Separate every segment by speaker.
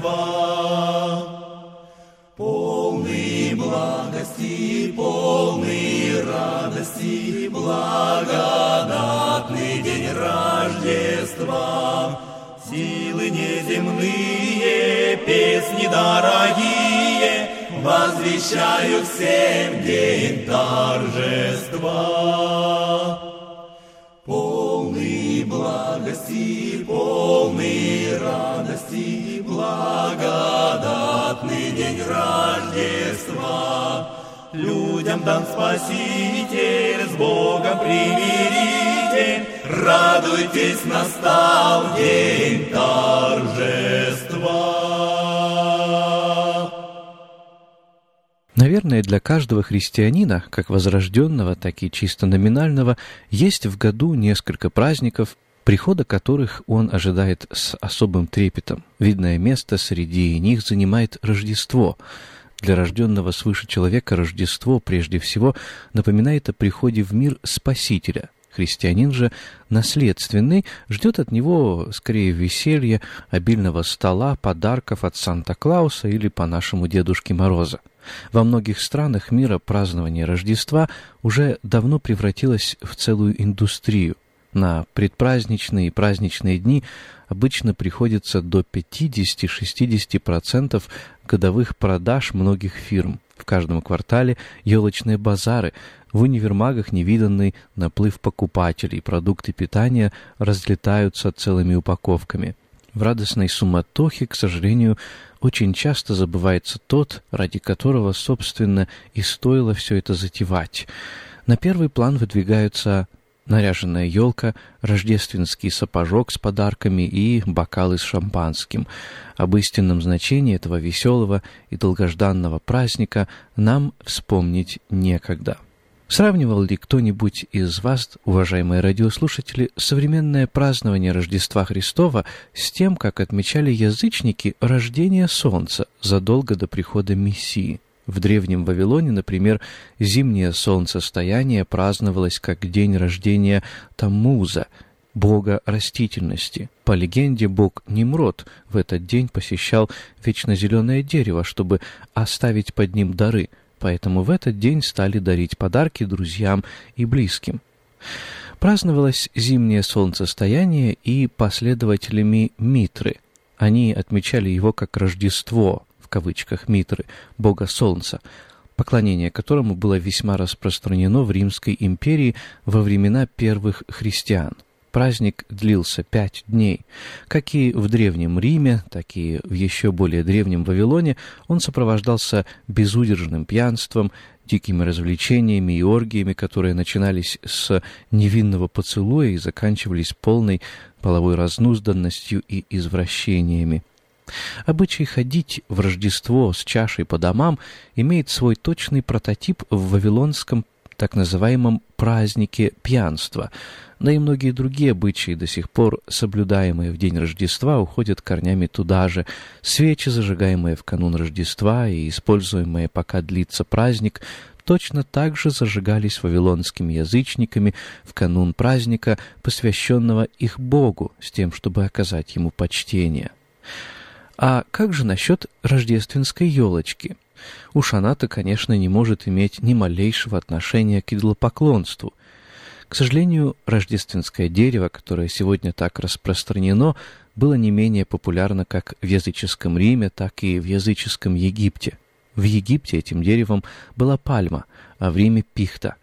Speaker 1: Торжества. Полный благости, полный радости, благодатный день Рождества. Силы неземные, песни дорогие, возвещают всем день торжества благости, полный радости, благодатный день Рождества. Людям дан Спаситель, с Богом примиритель, радуйтесь, настал день торжества.
Speaker 2: Наверное, для каждого христианина, как возрожденного, так и чисто номинального, есть в году несколько праздников, прихода которых он ожидает с особым трепетом. Видное место среди них занимает Рождество. Для рожденного свыше человека Рождество прежде всего напоминает о приходе в мир Спасителя – Христианин же наследственный ждет от него скорее веселья, обильного стола, подарков от Санта-Клауса или по нашему Дедушке Мороза. Во многих странах мира празднование Рождества уже давно превратилось в целую индустрию. На предпраздничные и праздничные дни обычно приходится до 50-60% годовых продаж многих фирм. В каждом квартале елочные базары, в универмагах невиданный наплыв покупателей, продукты питания разлетаются целыми упаковками. В радостной суматохе, к сожалению, очень часто забывается тот, ради которого, собственно, и стоило все это затевать. На первый план выдвигаются наряженная елка, рождественский сапожок с подарками и бокалы с шампанским. Об истинном значении этого веселого и долгожданного праздника нам вспомнить некогда. Сравнивал ли кто-нибудь из вас, уважаемые радиослушатели, современное празднование Рождества Христова с тем, как отмечали язычники рождение Солнца задолго до прихода Мессии? В Древнем Вавилоне, например, зимнее солнцестояние праздновалось как день рождения Таммуза, бога растительности. По легенде, бог Немрод в этот день посещал вечно зеленое дерево, чтобы оставить под ним дары – поэтому в этот день стали дарить подарки друзьям и близким. Праздновалось зимнее солнцестояние и последователями Митры. Они отмечали его как Рождество, кавычках Митры, бога солнца, поклонение которому было весьма распространено в Римской империи во времена первых христиан – Праздник длился пять дней. Как и в Древнем Риме, так и в еще более древнем Вавилоне он сопровождался безудержным пьянством, дикими развлечениями и оргиями, которые начинались с невинного поцелуя и заканчивались полной половой разнузданностью и извращениями. Обычай ходить в Рождество с чашей по домам имеет свой точный прототип в вавилонском так называемом празднике пьянства. Да и многие другие обычаи, до сих пор соблюдаемые в день Рождества, уходят корнями туда же. Свечи, зажигаемые в канун Рождества и используемые, пока длится праздник, точно так же зажигались вавилонскими язычниками в канун праздника, посвященного их Богу, с тем, чтобы оказать ему почтение. А как же насчет рождественской елочки? Уж она-то, конечно, не может иметь ни малейшего отношения к идолопоклонству. К сожалению, рождественское дерево, которое сегодня так распространено, было не менее популярно как в языческом Риме, так и в языческом Египте. В Египте этим деревом была пальма, а в Риме — пихта.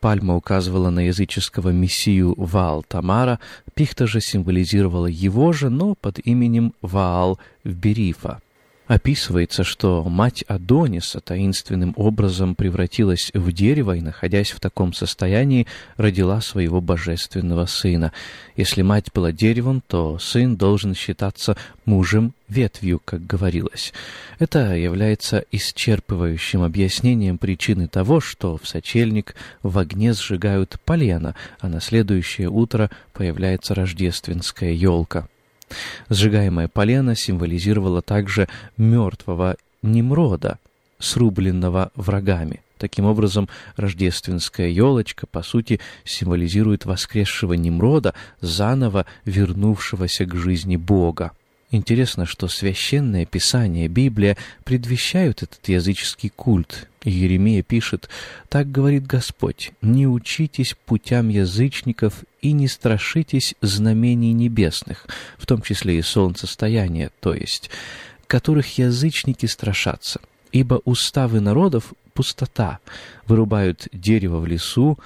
Speaker 2: Пальма указывала на языческого мессию Ваал Тамара, пихта же символизировала его же, но под именем Ваал в Берифа. Описывается, что мать Адониса таинственным образом превратилась в дерево и, находясь в таком состоянии, родила своего божественного сына. Если мать была деревом, то сын должен считаться мужем ветвью, как говорилось. Это является исчерпывающим объяснением причины того, что в сочельник в огне сжигают полено, а на следующее утро появляется рождественская елка. Сжигаемое полено символизировало также мертвого Немрода, срубленного врагами. Таким образом, рождественская елочка, по сути, символизирует воскресшего Немрода, заново вернувшегося к жизни Бога. Интересно, что священное писание, Библия, предвещают этот языческий культ. Еремия пишет, «Так говорит Господь, не учитесь путям язычников и не страшитесь знамений небесных, в том числе и солнцестояния, то есть, которых язычники страшатся. Ибо уставы народов — пустота, вырубают дерево в лесу,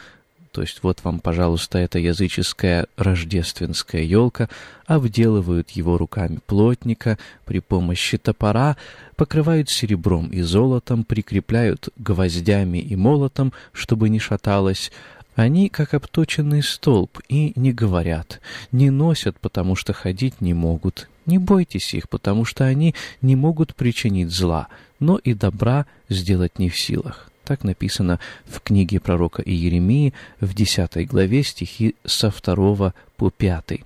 Speaker 2: то есть вот вам, пожалуйста, эта языческая рождественская елка, обделывают его руками плотника при помощи топора, покрывают серебром и золотом, прикрепляют гвоздями и молотом, чтобы не шаталось, они как обточенный столб и не говорят, не носят, потому что ходить не могут. Не бойтесь их, потому что они не могут причинить зла, но и добра сделать не в силах. Так написано в книге пророка Иеремии в 10 главе стихи со 2 по 5.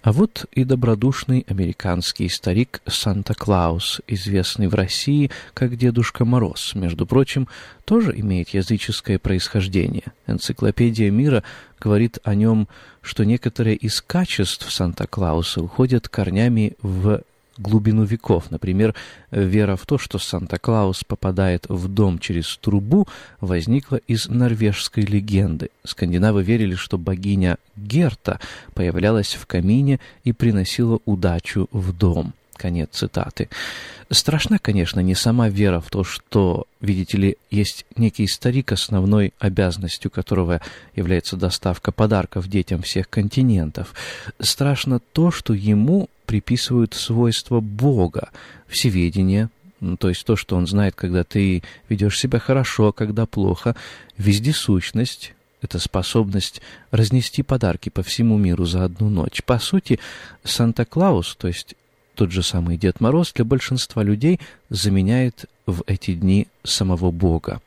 Speaker 2: А вот и добродушный американский старик Санта-Клаус, известный в России как Дедушка Мороз, между прочим, тоже имеет языческое происхождение. Энциклопедия мира говорит о нем, что некоторые из качеств Санта-Клауса уходят корнями в глубину веков. Например, вера в то, что Санта-Клаус попадает в дом через трубу, возникла из норвежской легенды. Скандинавы верили, что богиня Герта появлялась в камине и приносила удачу в дом. Конец цитаты. Страшна, конечно, не сама вера в то, что, видите ли, есть некий старик, основной обязанностью которого является доставка подарков детям всех континентов. Страшно то, что ему приписывают свойства Бога, всеведение, ну, то есть то, что он знает, когда ты ведешь себя хорошо, когда плохо, вездесущность, это способность разнести подарки по всему миру за одну ночь. По сути, Санта-Клаус, то есть тот же самый Дед Мороз, для большинства людей заменяет в эти дни самого Бога.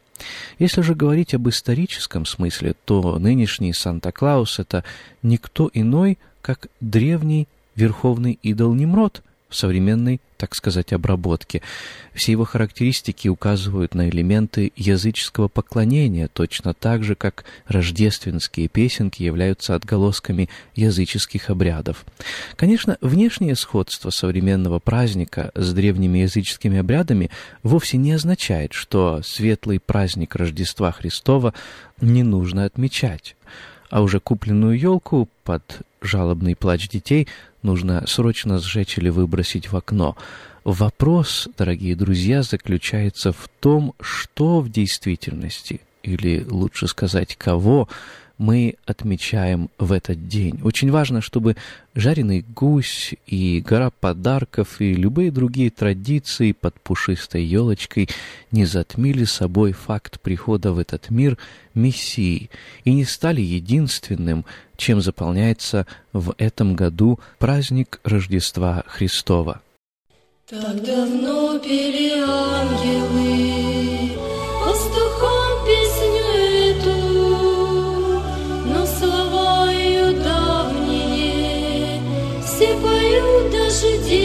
Speaker 2: Если же говорить об историческом смысле, то нынешний Санта-Клаус — это никто иной, как древний верховный идол Немрод в современной, так сказать, обработке. Все его характеристики указывают на элементы языческого поклонения, точно так же, как рождественские песенки являются отголосками языческих обрядов. Конечно, внешнее сходство современного праздника с древними языческими обрядами вовсе не означает, что светлый праздник Рождества Христова не нужно отмечать а уже купленную елку под жалобный плач детей нужно срочно сжечь или выбросить в окно. Вопрос, дорогие друзья, заключается в том, что в действительности, или лучше сказать, кого мы отмечаем в этот день. Очень важно, чтобы жареный гусь и гора подарков и любые другие традиции под пушистой елочкой не затмили собой факт прихода в этот мир Мессии и не стали единственным, чем заполняется в этом году праздник Рождества Христова.
Speaker 3: Так давно пели ангелы, 关于我的事情。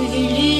Speaker 3: Благоволение. Бог